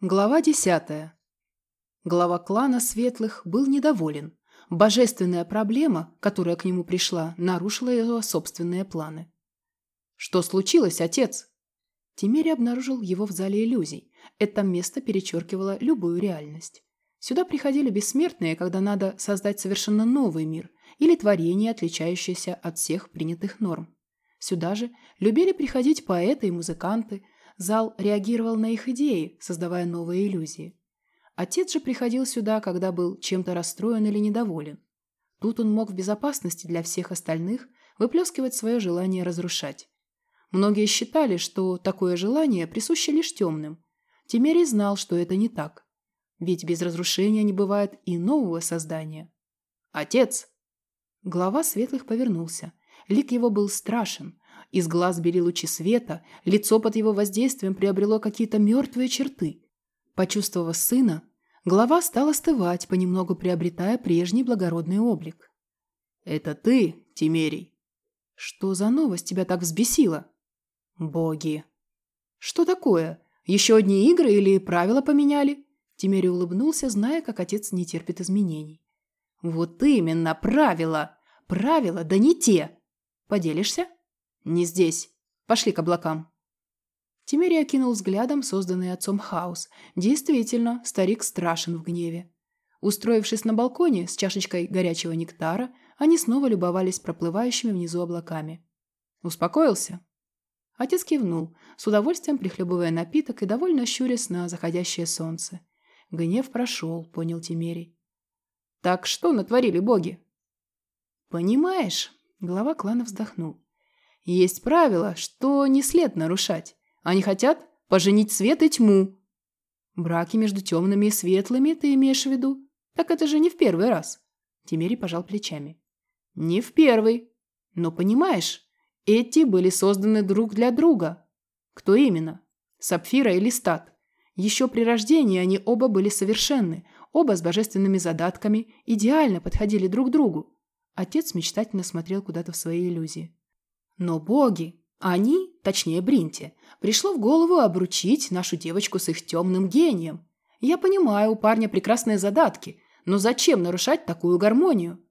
Глава десятая. Глава клана Светлых был недоволен. Божественная проблема, которая к нему пришла, нарушила его собственные планы. «Что случилось, отец?» Тимери обнаружил его в зале иллюзий. Это место перечеркивало любую реальность. Сюда приходили бессмертные, когда надо создать совершенно новый мир или творение, отличающееся от всех принятых норм. Сюда же любили приходить поэты и музыканты – Зал реагировал на их идеи, создавая новые иллюзии. Отец же приходил сюда, когда был чем-то расстроен или недоволен. Тут он мог в безопасности для всех остальных выплескивать свое желание разрушать. Многие считали, что такое желание присуще лишь темным. Тимерий знал, что это не так. Ведь без разрушения не бывает и нового создания. «Отец!» Глава светлых повернулся. Лик его был страшен. Из глаз бери лучи света, лицо под его воздействием приобрело какие-то мертвые черты. Почувствовав сына, голова стала остывать, понемногу приобретая прежний благородный облик. «Это ты, Тимерий?» «Что за новость тебя так взбесила?» «Боги!» «Что такое? Еще одни игры или правила поменяли?» Тимерий улыбнулся, зная, как отец не терпит изменений. «Вот именно, правила! Правила, да не те! Поделишься?» «Не здесь. Пошли к облакам». Тимерий окинул взглядом созданный отцом хаос. Действительно, старик страшен в гневе. Устроившись на балконе с чашечкой горячего нектара, они снова любовались проплывающими внизу облаками. «Успокоился?» Отец кивнул, с удовольствием прихлебывая напиток и довольно щурясь на заходящее солнце. Гнев прошел, понял Тимерий. «Так что натворили боги?» «Понимаешь?» Глава клана вздохнул. Есть правило, что не след нарушать. Они хотят поженить свет и тьму. Браки между темными и светлыми ты имеешь в виду? Так это же не в первый раз. Тимери пожал плечами. Не в первый. Но понимаешь, эти были созданы друг для друга. Кто именно? Сапфира или Стат? Еще при рождении они оба были совершенны, оба с божественными задатками, идеально подходили друг другу. Отец мечтательно смотрел куда-то в свои иллюзии. Но боги, они, точнее Бринти, пришло в голову обручить нашу девочку с их темным гением. Я понимаю, у парня прекрасные задатки, но зачем нарушать такую гармонию?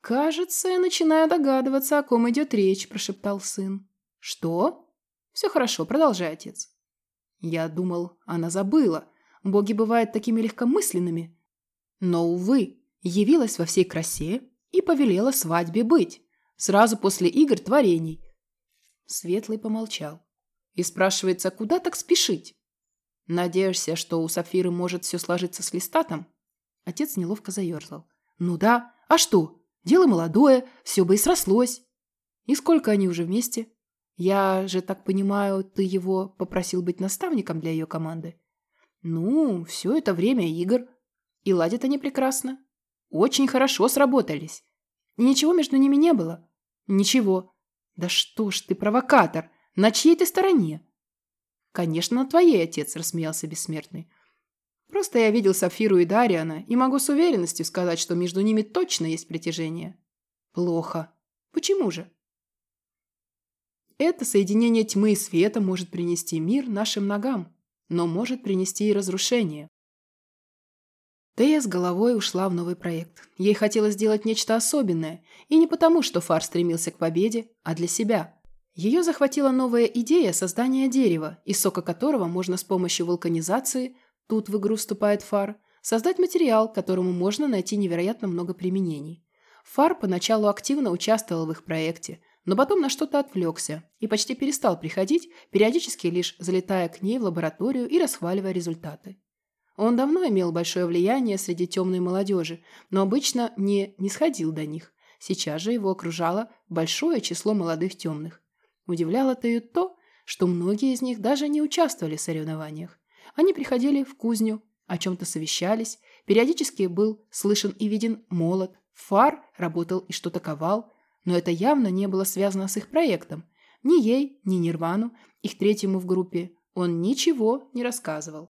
«Кажется, я начинаю догадываться, о ком идет речь», – прошептал сын. «Что?» «Все хорошо, продолжай, отец». Я думал, она забыла. Боги бывают такими легкомысленными. Но, увы, явилась во всей красе и повелела свадьбе быть. Сразу после игр творений. Светлый помолчал. И спрашивается, куда так спешить? Надеешься, что у Сафиры может все сложиться с листатом? Отец неловко заерзал. Ну да, а что? Дело молодое, все бы и срослось. И сколько они уже вместе? Я же так понимаю, ты его попросил быть наставником для ее команды? Ну, все это время игр. И ладят они прекрасно. Очень хорошо сработались. И ничего между ними не было. Ничего. Да что ж ты провокатор? На чьей ты стороне? Конечно, на твоей, отец, рассмеялся бессмертный. Просто я видел Сафиру и Дариана и могу с уверенностью сказать, что между ними точно есть притяжение. Плохо. Почему же? Это соединение тьмы и света может принести мир нашим ногам, но может принести и разрушение. Тея с головой ушла в новый проект. Ей хотелось сделать нечто особенное, и не потому, что Фар стремился к победе, а для себя. Ее захватила новая идея создания дерева, из сока которого можно с помощью вулканизации, тут в игру вступает Фар, создать материал, которому можно найти невероятно много применений. Фар поначалу активно участвовал в их проекте, но потом на что-то отвлекся и почти перестал приходить, периодически лишь залетая к ней в лабораторию и расхваливая результаты. Он давно имел большое влияние среди темной молодежи, но обычно не не сходил до них. Сейчас же его окружало большое число молодых темных. Удивляло-то и то, что многие из них даже не участвовали в соревнованиях. Они приходили в кузню, о чем-то совещались, периодически был слышен и виден молот, фар работал и что-то ковал, но это явно не было связано с их проектом. Ни ей, ни Нирвану, их третьему в группе, он ничего не рассказывал.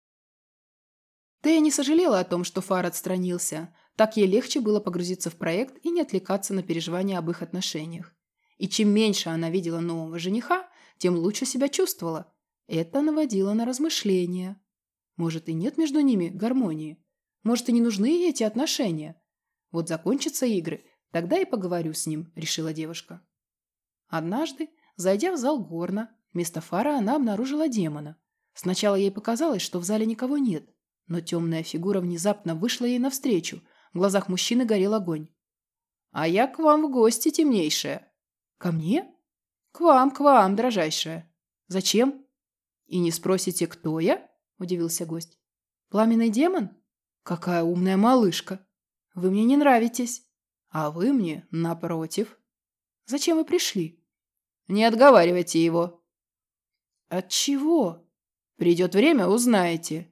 Тея не сожалела о том, что Фар отстранился. Так ей легче было погрузиться в проект и не отвлекаться на переживания об их отношениях. И чем меньше она видела нового жениха, тем лучше себя чувствовала. Это наводило на размышления. Может, и нет между ними гармонии? Может, и не нужны эти отношения? Вот закончатся игры, тогда и поговорю с ним, решила девушка. Однажды, зайдя в зал горна, вместо фара она обнаружила демона. Сначала ей показалось, что в зале никого нет, но темная фигура внезапно вышла ей навстречу. В глазах мужчины горел огонь. «А я к вам в гости, темнейшая». «Ко мне?» «К вам, к вам, дрожайшая». «Зачем?» «И не спросите, кто я?» – удивился гость. «Пламенный демон? Какая умная малышка! Вы мне не нравитесь, а вы мне напротив. Зачем вы пришли?» «Не отговаривайте его». «От чего?» «Придет время, узнаете».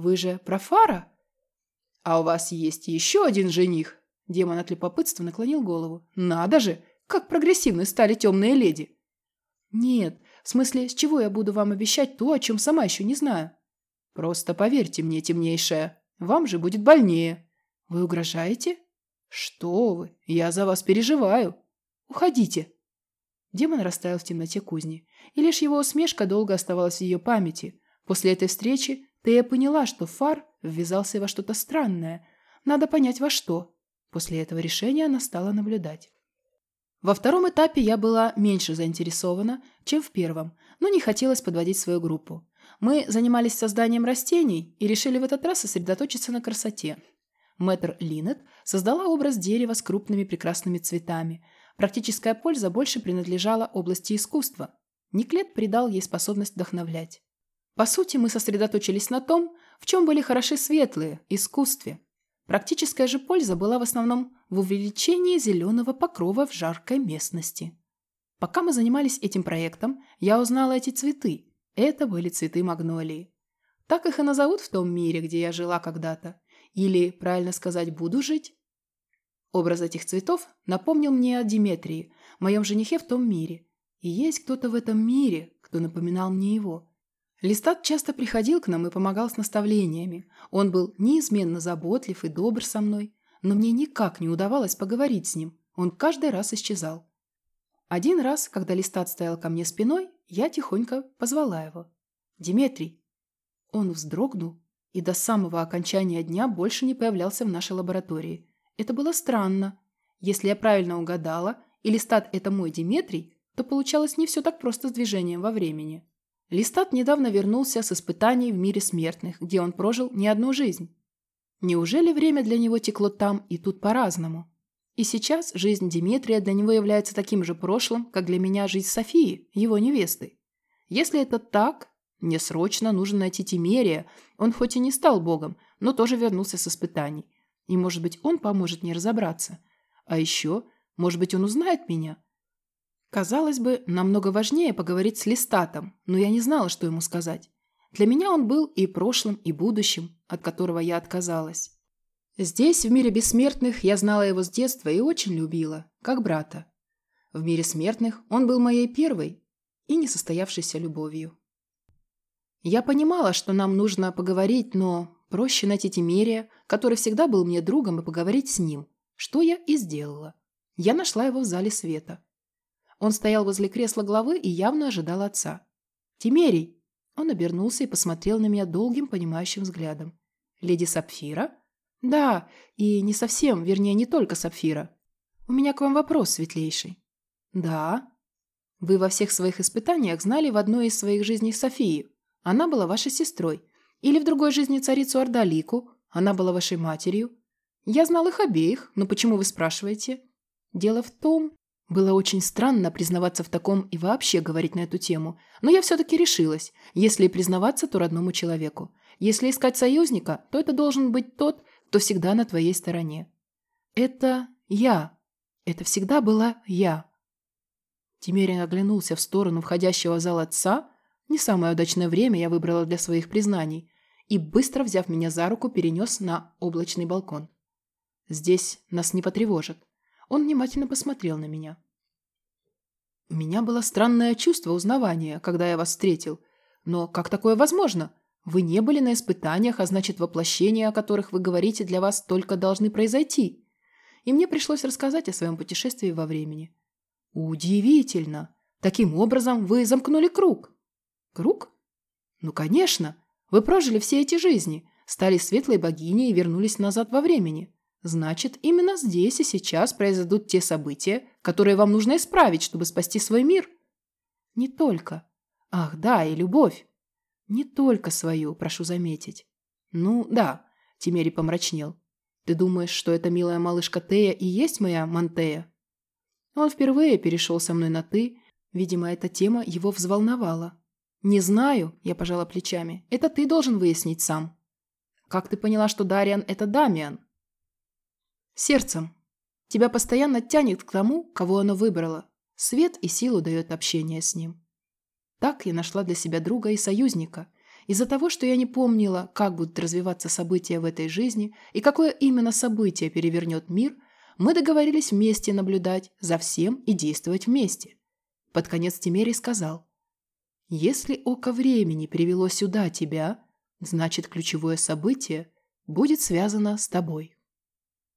«Вы же про Фара?» «А у вас есть еще один жених?» Демон от любопытства наклонил голову. «Надо же! Как прогрессивны стали темные леди!» «Нет, в смысле, с чего я буду вам обещать то, о чем сама еще не знаю?» «Просто поверьте мне, темнейшая, вам же будет больнее». «Вы угрожаете?» «Что вы, я за вас переживаю. Уходите». Демон растаял в темноте кузни, и лишь его усмешка долго оставалась в ее памяти. После этой встречи Тея поняла, что Фар ввязался во что-то странное. Надо понять, во что. После этого решения она стала наблюдать. Во втором этапе я была меньше заинтересована, чем в первом, но не хотелось подводить свою группу. Мы занимались созданием растений и решили в этот раз сосредоточиться на красоте. Мэтр Линнет создала образ дерева с крупными прекрасными цветами. Практическая польза больше принадлежала области искусства. Никлет придал ей способность вдохновлять. По сути, мы сосредоточились на том, в чем были хороши светлые – искусстве. Практическая же польза была в основном в увеличении зеленого покрова в жаркой местности. Пока мы занимались этим проектом, я узнала эти цветы. Это были цветы магнолии. Так их и назовут в том мире, где я жила когда-то. Или, правильно сказать, буду жить. Образ этих цветов напомнил мне о Диметрии, моем женихе в том мире. И есть кто-то в этом мире, кто напоминал мне его. Листат часто приходил к нам и помогал с наставлениями. Он был неизменно заботлив и добр со мной, но мне никак не удавалось поговорить с ним. Он каждый раз исчезал. Один раз, когда Листат стоял ко мне спиной, я тихонько позвала его. «Диметрий!» Он вздрогнул и до самого окончания дня больше не появлялся в нашей лаборатории. Это было странно. Если я правильно угадала, и Листат – это мой Диметрий, то получалось не все так просто с движением во времени. Листат недавно вернулся с испытаний в мире смертных, где он прожил не одну жизнь. Неужели время для него текло там и тут по-разному? И сейчас жизнь Димитрия для него является таким же прошлым, как для меня жизнь Софии, его невесты. Если это так, мне срочно нужно найти Тимерия. Он хоть и не стал богом, но тоже вернулся с испытаний. И, может быть, он поможет мне разобраться. А еще, может быть, он узнает меня – Казалось бы, намного важнее поговорить с Листатом, но я не знала, что ему сказать. Для меня он был и прошлым, и будущим, от которого я отказалась. Здесь, в мире бессмертных, я знала его с детства и очень любила, как брата. В мире смертных он был моей первой и несостоявшейся любовью. Я понимала, что нам нужно поговорить, но проще найти Тимерия, который всегда был мне другом, и поговорить с ним, что я и сделала. Я нашла его в зале света. Он стоял возле кресла главы и явно ожидал отца. «Тимерий!» Он обернулся и посмотрел на меня долгим, понимающим взглядом. «Леди Сапфира?» «Да, и не совсем, вернее, не только Сапфира. У меня к вам вопрос, светлейший». «Да». «Вы во всех своих испытаниях знали в одной из своих жизней Софию. Она была вашей сестрой. Или в другой жизни царицу Ордалику. Она была вашей матерью. Я знал их обеих, но почему вы спрашиваете?» «Дело в том, было очень странно признаваться в таком и вообще говорить на эту тему, но я все-таки решилась, если признаваться, то родному человеку. Если искать союзника, то это должен быть тот, кто всегда на твоей стороне. Это я. Это всегда была я. Тимерин оглянулся в сторону входящего в зал отца. Не самое удачное время я выбрала для своих признаний. И, быстро взяв меня за руку, перенес на облачный балкон. Здесь нас не потревожат. Он внимательно посмотрел на меня. У меня было странное чувство узнавания, когда я вас встретил. Но как такое возможно? Вы не были на испытаниях, а значит, воплощения, о которых вы говорите, для вас только должны произойти. И мне пришлось рассказать о своем путешествии во времени. Удивительно! Таким образом вы замкнули круг. Круг? Ну, конечно. Вы прожили все эти жизни, стали светлой богиней и вернулись назад во времени. Значит, именно здесь и сейчас произойдут те события, которые вам нужно исправить, чтобы спасти свой мир. Не только. Ах, да, и любовь. Не только свою, прошу заметить. Ну, да, Тимери помрачнел. Ты думаешь, что эта милая малышка Тея и есть моя Монтея? Он впервые перешел со мной на «ты». Видимо, эта тема его взволновала. «Не знаю», – я пожала плечами. «Это ты должен выяснить сам». «Как ты поняла, что Дариан – это Дамиан?» «Сердцем. Тебя постоянно тянет к тому, кого оно выбрало. Свет и силу дает общение с ним». Так я нашла для себя друга и союзника. Из-за того, что я не помнила, как будут развиваться события в этой жизни и какое именно событие перевернет мир, мы договорились вместе наблюдать за всем и действовать вместе. Под конец Тимерий сказал, «Если око времени привело сюда тебя, значит ключевое событие будет связано с тобой».